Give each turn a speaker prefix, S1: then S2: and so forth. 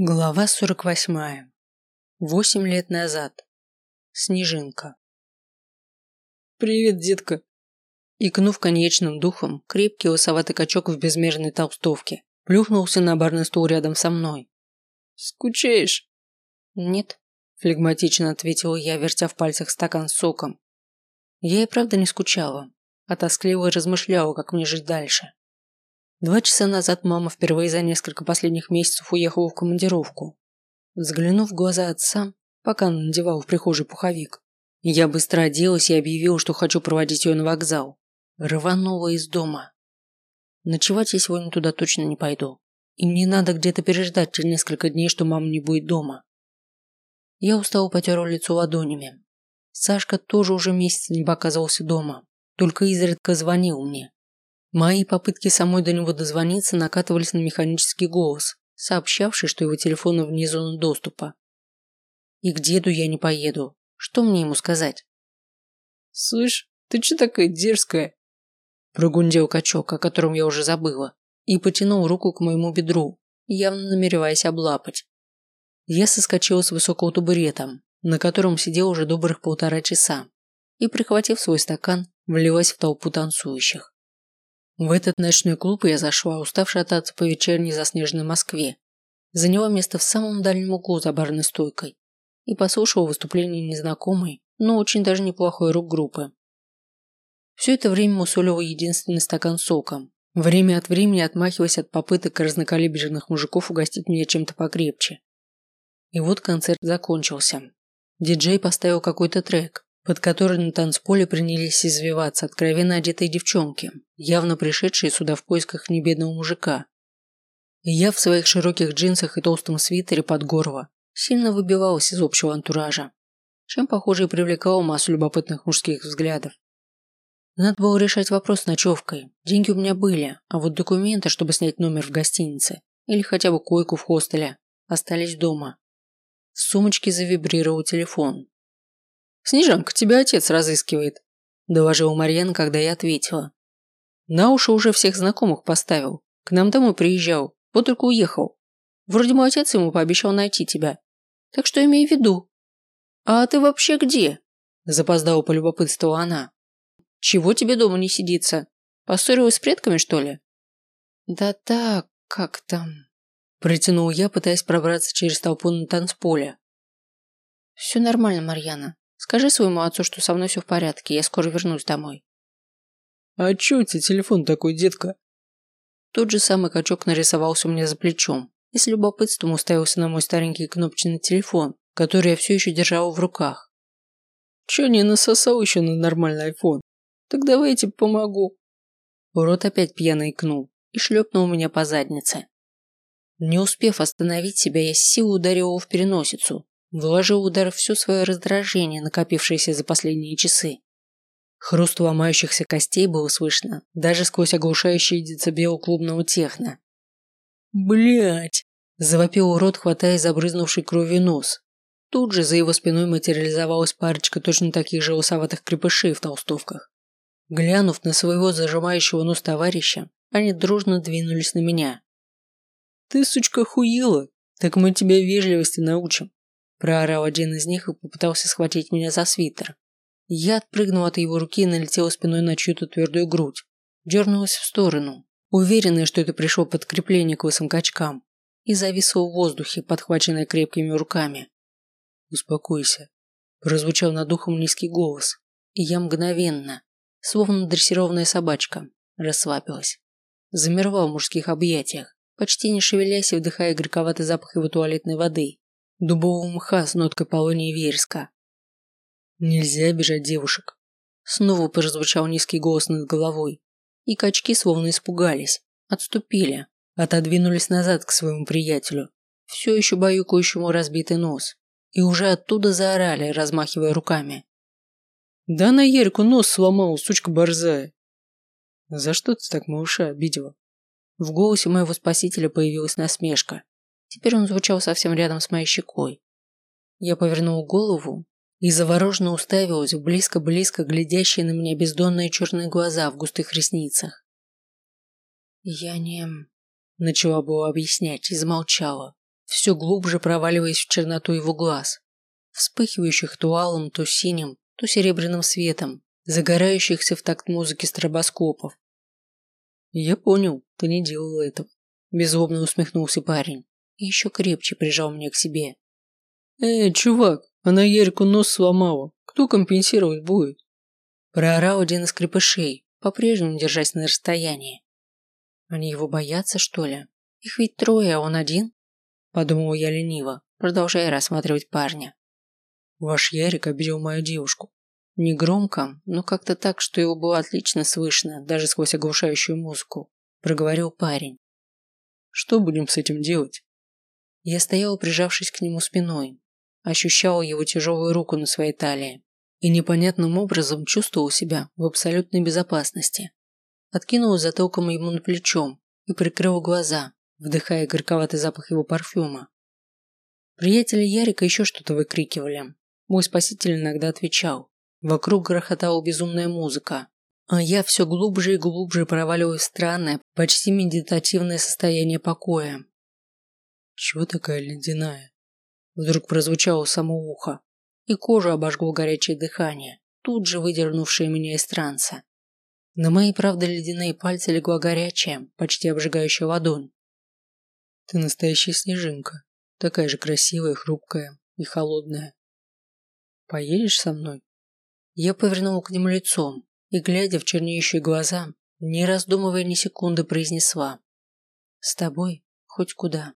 S1: Глава 48. Восемь лет назад. Снежинка.
S2: «Привет, детка!»
S1: Икнув конечным духом, крепкий лысоватый качок в безмерной толстовке плюхнулся на барный стул рядом со мной.
S2: «Скучаешь?»
S1: «Нет», – флегматично ответила я, вертя в пальцах стакан с соком. Я и правда не скучала, а тоскливо размышляла, как мне жить дальше. Два часа назад мама впервые за несколько последних месяцев уехала в командировку. Взглянув в глаза отца, пока он надевал в прихожей пуховик, я быстро оделась и объявила, что хочу проводить ее на вокзал. Рванула из дома. Ночевать я сегодня туда точно не пойду. И мне надо где-то переждать через несколько дней, что мама не будет дома. Я устало потерла лицо ладонями. Сашка тоже уже месяц не показывался дома, только изредка звонил мне. Мои попытки самой до него дозвониться накатывались на механический голос, сообщавший, что его телефон вне зоны доступа. И к деду я не поеду. Что мне ему сказать?
S2: «Слышь, ты че такая дерзкая?»
S1: Прогундел качок, о котором я уже забыла, и потянул руку к моему бедру, явно намереваясь облапать. Я соскочила с высокого табурета, на котором сидел уже добрых полтора часа, и, прихватив свой стакан, влилась в толпу танцующих. В этот ночной клуб я зашла, устав шататься по вечерней заснеженной Москве. Заняла место в самом дальнем углу за барной стойкой и послушала выступление незнакомой, но очень даже неплохой рок-группы. Все это время мусолила единственный стакан соком, время от времени отмахиваясь от попыток разнокалиберных мужиков угостить меня чем-то покрепче. И вот концерт закончился. Диджей поставил какой-то трек, под который на танцполе принялись извиваться откровенно одетые девчонки, явно пришедшие сюда в поисках небедного мужика. Я в своих широких джинсах и толстом свитере под горло сильно выбивалась из общего антуража, чем, похоже, и привлекала массу любопытных мужских взглядов. Надо было решать вопрос с ночевкой. Деньги у меня были, а вот документы, чтобы снять номер в гостинице или хотя бы койку в хостеле, остались дома. В сумочке завибрировал телефон.
S2: «Снежанка, тебя отец разыскивает», – доложил Марьяна, когда я ответила. «На уши уже всех знакомых поставил. К нам домой приезжал, вот только уехал. Вроде мой отец ему пообещал найти тебя. Так что имей в виду». «А ты вообще где?» – запоздала полюбопытствовала она. «Чего тебе дома не сидится? Поссорилась с предками, что ли?»
S1: «Да так, как там?» – протянул я, пытаясь пробраться через толпу на танцполе. «Все нормально, Марьяна. Скажи своему отцу, что со мной все в порядке, я скоро вернусь домой.
S2: А чё у тебя телефон такой, детка?
S1: Тот же самый качок нарисовался у меня за плечом и с любопытством уставился на мой старенький кнопочный телефон, который я все еще держал в руках.
S2: Чё не насосал еще на нормальный айфон? Так давай я тебе помогу.
S1: Урод опять пьяно икнул и шлепнул меня по заднице. Не успев остановить себя, я с силой ударил его в переносицу, Вложил удар все свое раздражение, накопившееся за последние часы. Хруст ломающихся костей было слышно, даже сквозь оглушающие децибелы клубного техно.
S2: Блять!
S1: завопил урод, хватая забрызнувший кровью нос. Тут же за его спиной материализовалась парочка точно таких же усоватых крепышей в толстовках. Глянув на своего зажимающего нос товарища, они дружно двинулись на меня.
S2: «Ты, сучка, хуела? Так мы тебя вежливости научим.
S1: Проорал один из них и попытался схватить меня за свитер. Я отпрыгнул от его руки и налетела спиной на чью-то твердую грудь. Дернулась в сторону, уверенная, что это пришло подкрепление к лысым качкам, и зависла в воздухе, подхваченная крепкими руками.
S2: «Успокойся», –
S1: прозвучал над ухом низкий голос, и я мгновенно, словно дрессированная собачка, расслабилась. Замерла в мужских объятиях, почти не шевелясь и вдыхая горьковатый запах его туалетной воды дубового мха с ноткой полыни и вереска.
S2: Нельзя обижать девушек.
S1: Снова прозвучал низкий голос над головой, и качки словно испугались, отступили, отодвинулись назад к своему приятелю, все еще баюкающему разбитый нос, и уже оттуда заорали, размахивая руками.
S2: «Да на Ерку нос сломал, сучка борзая!» «За что ты так малыша обидела?»
S1: В голосе моего спасителя появилась насмешка. Теперь он звучал совсем рядом с моей щекой. Я повернул голову и завороженно уставилась в близко-близко глядящие на меня бездонные черные глаза в густых ресницах. «Я не...» – начала было объяснять и замолчала, все глубже проваливаясь в черноту его глаз, вспыхивающих то алым, то синим, то серебряным светом, загорающихся в такт музыки стробоскопов. «Я понял, ты не делал этого», – беззлобно усмехнулся парень и еще крепче прижал меня к себе. «Эй, чувак, она Ярику нос сломала. Кто компенсировать будет?» Проорал один из крепышей, по-прежнему держась на расстоянии. Они его боятся, что ли? Их ведь трое, а он один? Подумал я лениво, продолжая рассматривать парня. Ваш Ярик обидел мою девушку. Не громко, но как-то так, что его было отлично слышно, даже сквозь оглушающую музыку, проговорил парень. Что будем с этим делать? Я стоял, прижавшись к нему спиной, ощущал его тяжелую руку на своей талии и непонятным образом чувствовал себя в абсолютной безопасности. Откинул затылком ему на плечом и прикрыл глаза, вдыхая горьковатый запах его парфюма. Приятели Ярика еще что-то выкрикивали. Мой спаситель иногда отвечал. Вокруг грохотала безумная музыка, а я все глубже и глубже проваливаюсь в странное, почти медитативное состояние покоя. Чего такая ледяная? Вдруг прозвучало само ухо, и кожу обожгло горячее дыхание, тут же выдернувшее меня из транса. На мои, правда, ледяные пальцы легла горячая, почти обжигающая ладонь. Ты настоящая снежинка, такая же красивая, хрупкая и холодная. Поедешь со мной? Я повернула к нему лицом и, глядя в чернеющие глаза, не раздумывая ни секунды, произнесла. С тобой хоть куда.